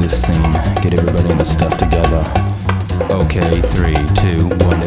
this scene. Get everybody in the stuff together. Okay, three, two, one.